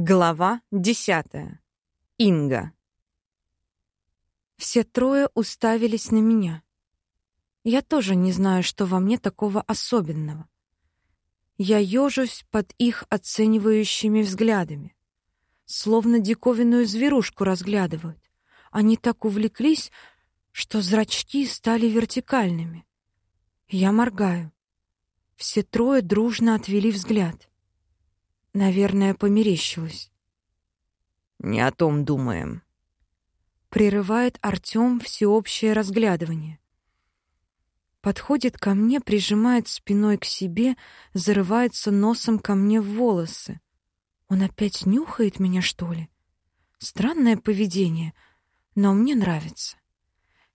Глава десятая. Инга. Все трое уставились на меня. Я тоже не знаю, что во мне такого особенного. Я ёжусь под их оценивающими взглядами, словно диковинную зверушку разглядывают. Они так увлеклись, что зрачки стали вертикальными. Я моргаю. Все трое дружно отвели взгляд. Наверное, померещилось. Не о том думаем. Прерывает Артём всеобщее разглядывание. Подходит ко мне, прижимает спиной к себе, зарывается носом ко мне в волосы. Он опять нюхает меня, что ли? Странное поведение, но мне нравится.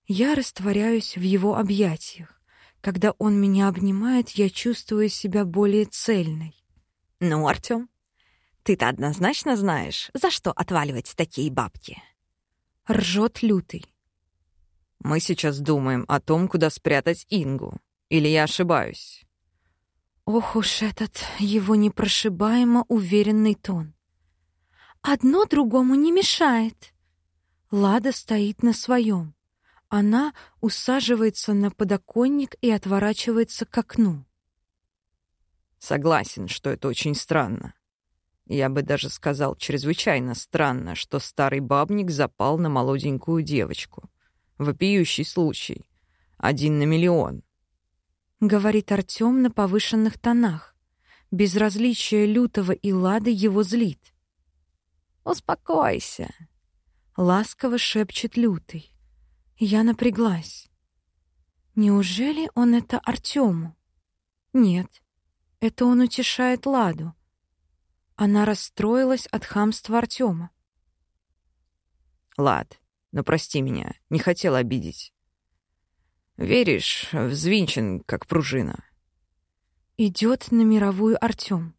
Я растворяюсь в его объятиях. Когда он меня обнимает, я чувствую себя более цельной. Ну, Артём, ты-то однозначно знаешь, за что отваливать такие бабки. Ржет лютый. Мы сейчас думаем о том, куда спрятать Ингу. Или я ошибаюсь? Ох уж этот его непрошибаемо уверенный тон. Одно другому не мешает. Лада стоит на своем. Она усаживается на подоконник и отворачивается к окну. Согласен, что это очень странно. Я бы даже сказал, чрезвычайно странно, что старый бабник запал на молоденькую девочку. Вопиющий случай. Один на миллион. Говорит Артём на повышенных тонах. Безразличие лютого и лады его злит. «Успокойся», — ласково шепчет лютый. Я напряглась. Неужели он это Артёму? Нет. Это он утешает Ладу. Она расстроилась от хамства Артема. Лад, ну прости меня, не хотел обидеть. Веришь, взвинчен, как пружина. Идет на мировую Артем.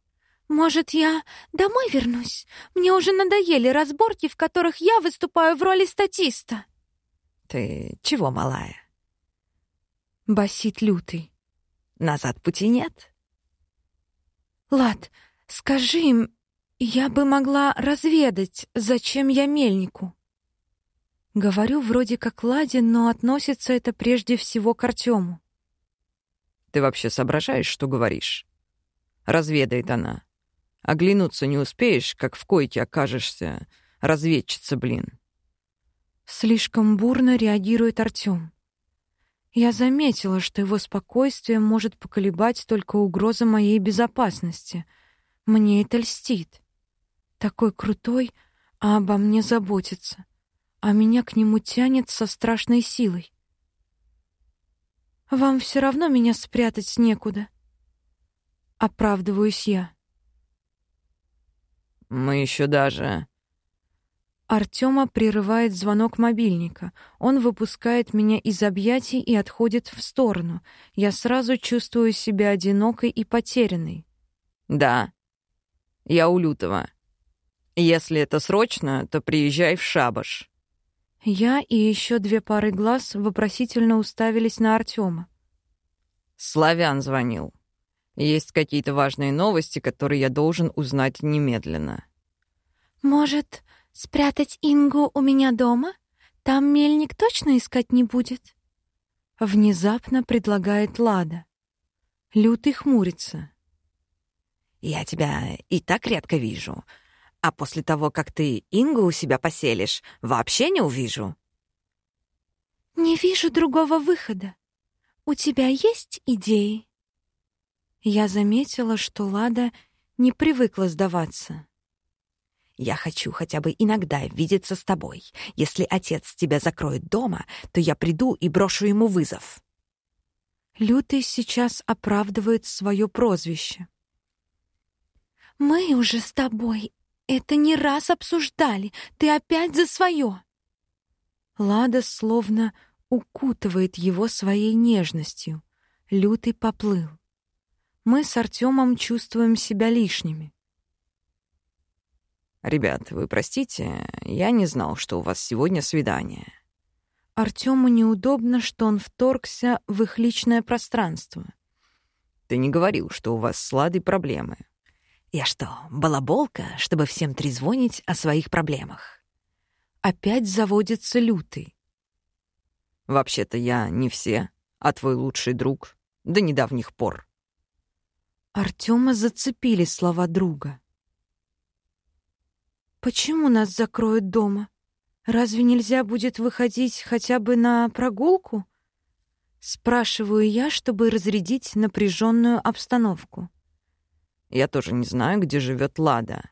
Может, я домой вернусь? Мне уже надоели разборки, в которых я выступаю в роли статиста. Ты чего, малая? Басит лютый. Назад пути нет? Лад, скажи им, я бы могла разведать, зачем я мельнику. Говорю вроде как Ладе, но относится это прежде всего к Артему. Ты вообще соображаешь, что говоришь? Разведает она. Оглянуться не успеешь, как в койке окажешься. Разведчица, блин. Слишком бурно реагирует Артём. Я заметила, что его спокойствие может поколебать только угроза моей безопасности. Мне это льстит. Такой крутой, а обо мне заботится. А меня к нему тянет со страшной силой. Вам все равно меня спрятать некуда. Оправдываюсь я. Мы еще даже Артема прерывает звонок мобильника. Он выпускает меня из объятий и отходит в сторону. Я сразу чувствую себя одинокой и потерянной. Да. Я у Лютого. Если это срочно, то приезжай в Шабаш. Я и еще две пары глаз вопросительно уставились на Артема. Славян звонил. Есть какие-то важные новости, которые я должен узнать немедленно. Может, Спрятать Ингу у меня дома? Там мельник точно искать не будет. Внезапно предлагает Лада. Лютый хмурится. Я тебя и так редко вижу. А после того, как ты Ингу у себя поселишь, вообще не увижу. Не вижу другого выхода. У тебя есть идеи? Я заметила, что Лада не привыкла сдаваться. Я хочу хотя бы иногда видеться с тобой. Если отец тебя закроет дома, то я приду и брошу ему вызов». Лютый сейчас оправдывает свое прозвище. «Мы уже с тобой это не раз обсуждали. Ты опять за свое!» Лада словно укутывает его своей нежностью. Лютый поплыл. Мы с Артемом чувствуем себя лишними. «Ребят, вы простите, я не знал, что у вас сегодня свидание». Артему неудобно, что он вторгся в их личное пространство. «Ты не говорил, что у вас с Ладой проблемы». Я что, балаболка, чтобы всем трезвонить о своих проблемах? Опять заводится лютый. Вообще-то я не все, а твой лучший друг до недавних пор. Артема зацепили слова друга. «Почему нас закроют дома? Разве нельзя будет выходить хотя бы на прогулку?» Спрашиваю я, чтобы разрядить напряженную обстановку. Я тоже не знаю, где живет Лада.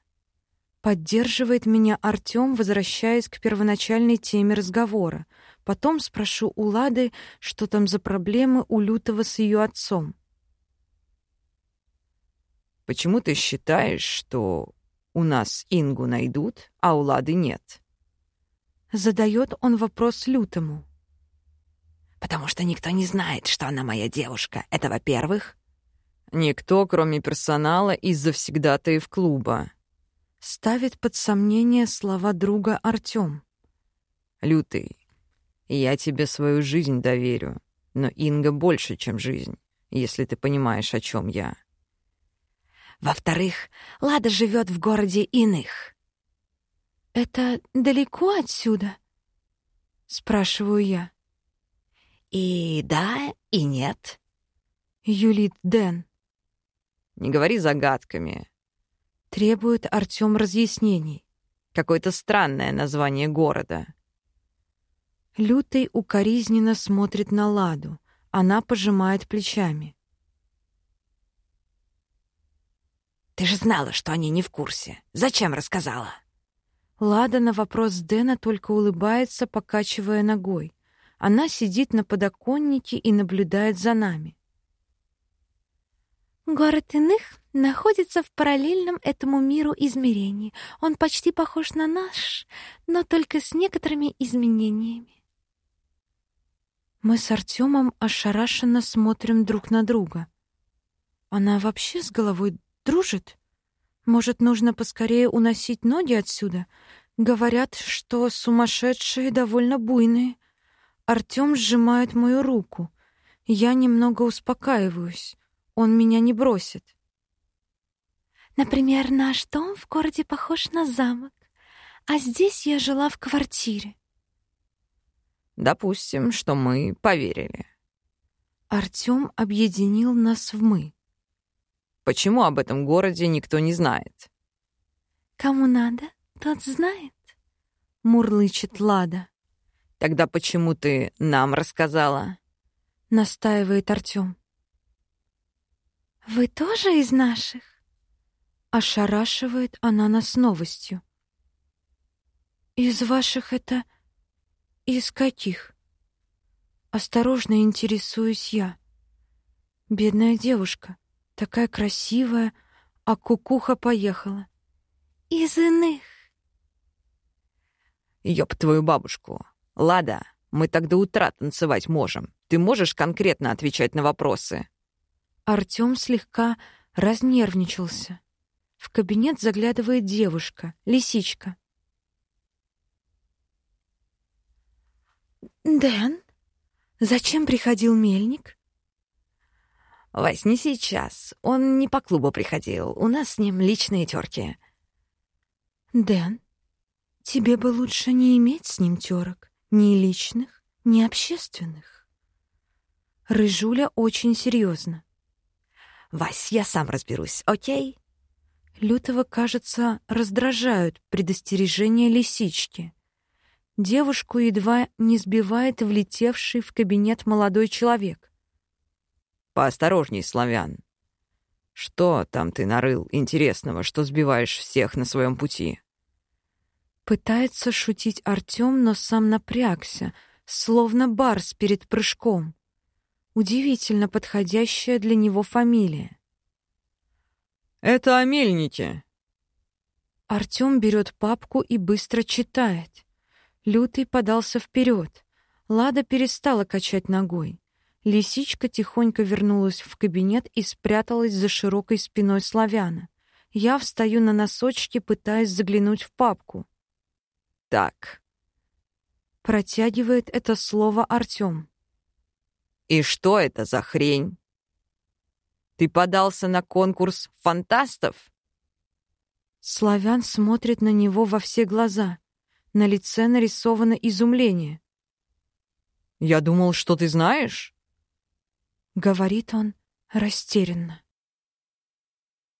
Поддерживает меня Артём, возвращаясь к первоначальной теме разговора. Потом спрошу у Лады, что там за проблемы у Лютого с ее отцом. Почему ты считаешь, что у нас Ингу найдут, а у Лады нет? Задает он вопрос Лютому потому что никто не знает, что она моя девушка. Это, во-первых. Никто, кроме персонала и завсегдатаев клуба. Ставит под сомнение слова друга Артём. Лютый, я тебе свою жизнь доверю, но Инга больше, чем жизнь, если ты понимаешь, о чем я. Во-вторых, Лада живет в городе иных. Это далеко отсюда? Спрашиваю я. И да, и нет. Юлит Дэн. Не говори загадками. Требует Артём разъяснений. Какое-то странное название города. Лютый укоризненно смотрит на Ладу. Она пожимает плечами. Ты же знала, что они не в курсе. Зачем рассказала? Лада на вопрос Дэна только улыбается, покачивая ногой. Она сидит на подоконнике и наблюдает за нами. Город иных находится в параллельном этому миру измерении. Он почти похож на наш, но только с некоторыми изменениями. Мы с Артемом ошарашенно смотрим друг на друга. Она вообще с головой дружит? Может, нужно поскорее уносить ноги отсюда? Говорят, что сумасшедшие довольно буйные. Артём сжимает мою руку. Я немного успокаиваюсь. Он меня не бросит. Например, наш дом в городе похож на замок, а здесь я жила в квартире. Допустим, что мы поверили. Артём объединил нас в «мы». Почему об этом городе никто не знает? Кому надо, тот знает. Мурлычет Лада. Тогда почему ты нам рассказала? Настаивает Артём. Вы тоже из наших? Ошарашивает она нас новостью. Из ваших это... Из каких? Осторожно интересуюсь я. Бедная девушка, такая красивая, а кукуха поехала. Из иных. Ёб твою бабушку. «Лада, мы так до утра танцевать можем. Ты можешь конкретно отвечать на вопросы?» Артём слегка разнервничался. В кабинет заглядывает девушка, лисичка. «Дэн, зачем приходил мельник?» «Вась, не сейчас. Он не по клубу приходил. У нас с ним личные терки». «Дэн, тебе бы лучше не иметь с ним терок. Ни личных, ни общественных. Рыжуля очень серьезно. «Вась, я сам разберусь, окей?» Лютого, кажется, раздражают предостережения лисички. Девушку едва не сбивает влетевший в кабинет молодой человек. «Поосторожней, славян. Что там ты нарыл интересного, что сбиваешь всех на своем пути?» Пытается шутить Артём, но сам напрягся, словно барс перед прыжком. Удивительно подходящая для него фамилия. «Это о мельнике». Артём берет папку и быстро читает. Лютый подался вперед. Лада перестала качать ногой. Лисичка тихонько вернулась в кабинет и спряталась за широкой спиной славяна. Я встаю на носочки, пытаясь заглянуть в папку так. Протягивает это слово Артём. И что это за хрень? Ты подался на конкурс фантастов? Славян смотрит на него во все глаза. На лице нарисовано изумление. «Я думал, что ты знаешь?» Говорит он растерянно.